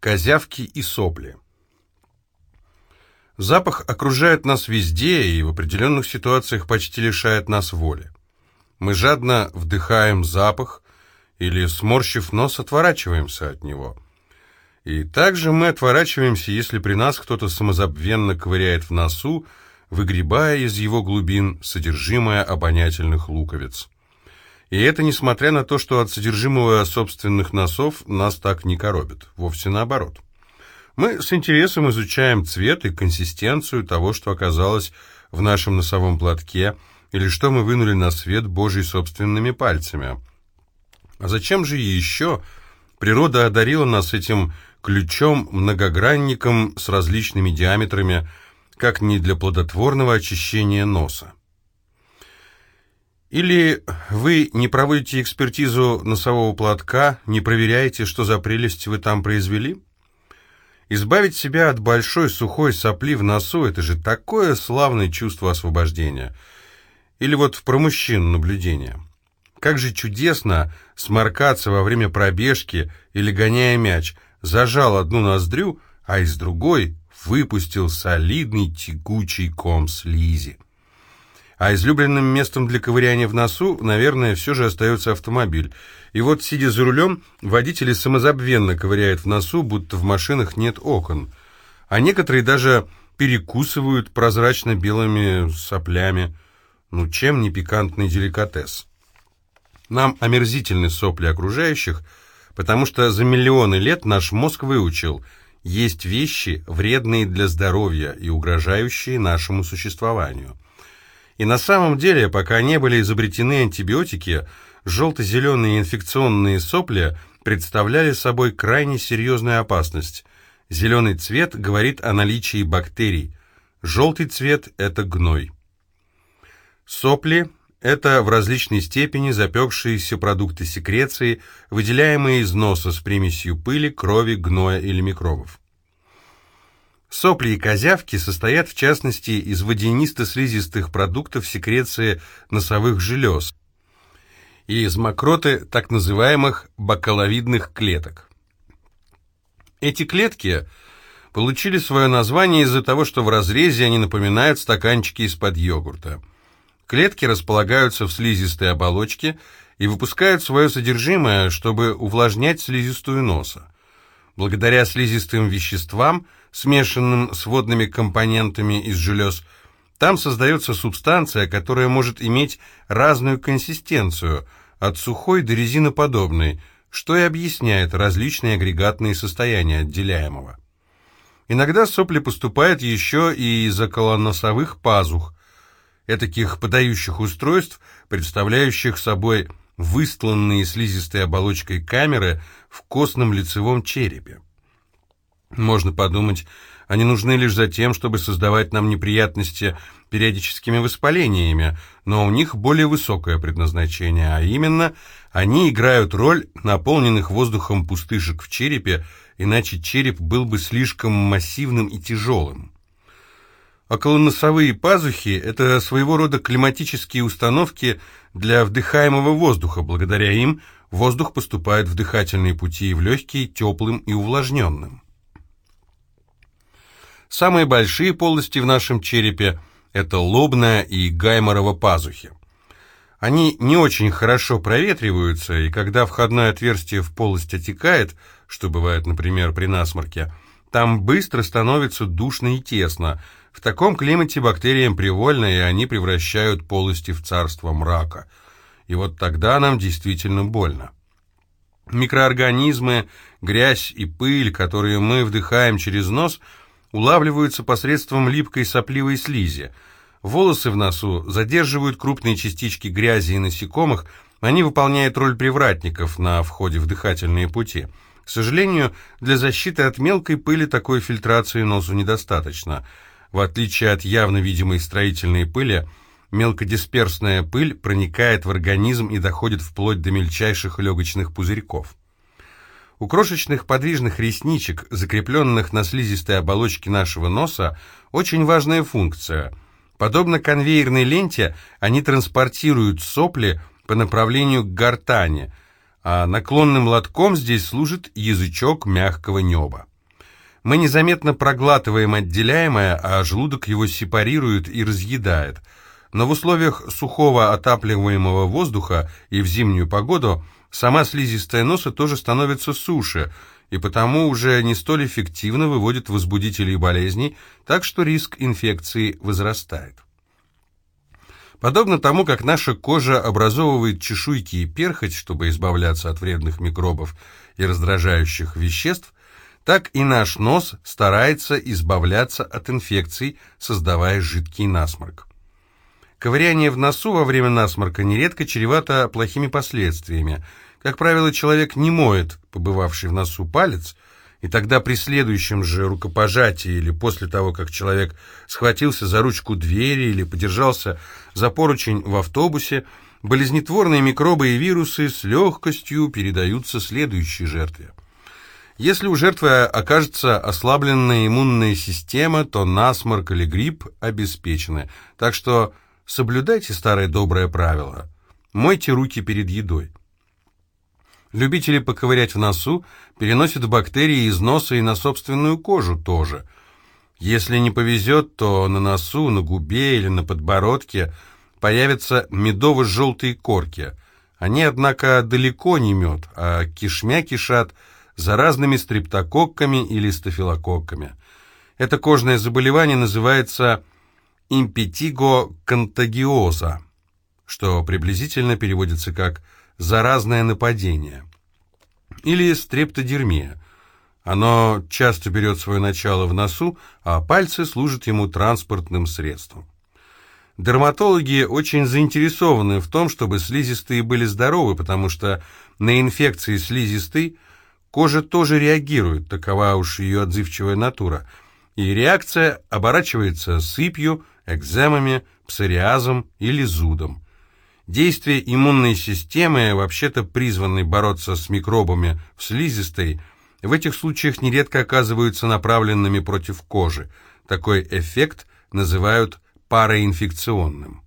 Козявки и сопли. Запах окружает нас везде и в определенных ситуациях почти лишает нас воли. Мы жадно вдыхаем запах или, сморщив нос, отворачиваемся от него. И также мы отворачиваемся, если при нас кто-то самозабвенно ковыряет в носу, выгребая из его глубин содержимое обонятельных луковиц. И это несмотря на то, что от содержимого собственных носов нас так не коробит. Вовсе наоборот. Мы с интересом изучаем цвет и консистенцию того, что оказалось в нашем носовом платке, или что мы вынули на свет Божий собственными пальцами. А зачем же еще природа одарила нас этим ключом-многогранником с различными диаметрами, как не для плодотворного очищения носа? Или вы не проводите экспертизу носового платка, не проверяете, что за прелесть вы там произвели? Избавить себя от большой сухой сопли в носу – это же такое славное чувство освобождения. Или вот про мужчин наблюдение. Как же чудесно сморкаться во время пробежки или гоняя мяч. Зажал одну ноздрю, а из другой выпустил солидный тягучий ком слизи. А излюбленным местом для ковыряния в носу, наверное, все же остается автомобиль. И вот, сидя за рулем, водители самозабвенно ковыряют в носу, будто в машинах нет окон. А некоторые даже перекусывают прозрачно-белыми соплями. Ну, чем не пикантный деликатес? Нам омерзительны сопли окружающих, потому что за миллионы лет наш мозг выучил, есть вещи, вредные для здоровья и угрожающие нашему существованию. И на самом деле, пока не были изобретены антибиотики, желто-зеленые инфекционные сопли представляли собой крайне серьезную опасность. Зеленый цвет говорит о наличии бактерий, желтый цвет – это гной. Сопли – это в различной степени запекшиеся продукты секреции, выделяемые из носа с примесью пыли, крови, гноя или микробов. Сопли и козявки состоят в частности из водянисто-слизистых продуктов секреции носовых желез и из мокроты так называемых бакаловидных клеток. Эти клетки получили свое название из-за того, что в разрезе они напоминают стаканчики из-под йогурта. Клетки располагаются в слизистой оболочке и выпускают свое содержимое, чтобы увлажнять слизистую носа. Благодаря слизистым веществам – смешанным с водными компонентами из желез, там создается субстанция, которая может иметь разную консистенцию, от сухой до резиноподобной, что и объясняет различные агрегатные состояния отделяемого. Иногда сопли поступают еще и из околоносовых пазух, этаких подающих устройств, представляющих собой выстланные слизистой оболочкой камеры в костном лицевом черепе. Можно подумать, они нужны лишь за тем, чтобы создавать нам неприятности периодическими воспалениями, но у них более высокое предназначение, а именно они играют роль наполненных воздухом пустышек в черепе, иначе череп был бы слишком массивным и тяжелым. Околоносовые пазухи – это своего рода климатические установки для вдыхаемого воздуха. Благодаря им воздух поступает в дыхательные пути и в легкие теплым и увлажненным. Самые большие полости в нашем черепе – это лобная и гайморова пазухи. Они не очень хорошо проветриваются, и когда входное отверстие в полость отекает, что бывает, например, при насморке, там быстро становится душно и тесно. В таком климате бактериям привольно, и они превращают полости в царство мрака. И вот тогда нам действительно больно. Микроорганизмы, грязь и пыль, которые мы вдыхаем через нос – улавливаются посредством липкой сопливой слизи. Волосы в носу задерживают крупные частички грязи и насекомых, они выполняют роль привратников на входе в дыхательные пути. К сожалению, для защиты от мелкой пыли такой фильтрации носу недостаточно. В отличие от явно видимой строительной пыли, мелкодисперсная пыль проникает в организм и доходит вплоть до мельчайших легочных пузырьков. У крошечных подвижных ресничек, закрепленных на слизистой оболочке нашего носа, очень важная функция. Подобно конвейерной ленте, они транспортируют сопли по направлению к гортани, а наклонным лотком здесь служит язычок мягкого неба. Мы незаметно проглатываем отделяемое, а желудок его сепарирует и разъедает. Но в условиях сухого отапливаемого воздуха и в зимнюю погоду сама слизистая носа тоже становится суше, и потому уже не столь эффективно выводит возбудителей болезней, так что риск инфекции возрастает. Подобно тому, как наша кожа образовывает чешуйки и перхоть, чтобы избавляться от вредных микробов и раздражающих веществ, так и наш нос старается избавляться от инфекций, создавая жидкий насморк. Ковыряние в носу во время насморка нередко чревато плохими последствиями. Как правило, человек не моет побывавший в носу палец – и тогда при следующем же рукопожатии или после того, как человек схватился за ручку двери или подержался за поручень в автобусе, болезнетворные микробы и вирусы с легкостью передаются следующей жертве. Если у жертвы окажется ослабленная иммунная система, то насморк или грипп обеспечены. Так что соблюдайте старое доброе правило. Мойте руки перед едой. Любители поковырять в носу переносят бактерии из носа и на собственную кожу тоже. Если не повезет, то на носу, на губе или на подбородке появятся медово-желтые корки. Они, однако, далеко не мед, а кишмя кишат заразными стрептококками или стафилококками. Это кожное заболевание называется импетиго-контагиоза, что приблизительно переводится как заразное нападение. Или стрептодермия. Оно часто берет свое начало в носу, а пальцы служат ему транспортным средством. Дерматологи очень заинтересованы в том, чтобы слизистые были здоровы, потому что на инфекции слизистой кожа тоже реагирует, такова уж ее отзывчивая натура, и реакция оборачивается сыпью, экземами, псориазом или зудом. Действие иммунной системы, вообще-то призванной бороться с микробами в слизистой, в этих случаях нередко оказываются направленными против кожи. Такой эффект называют параинфекционным.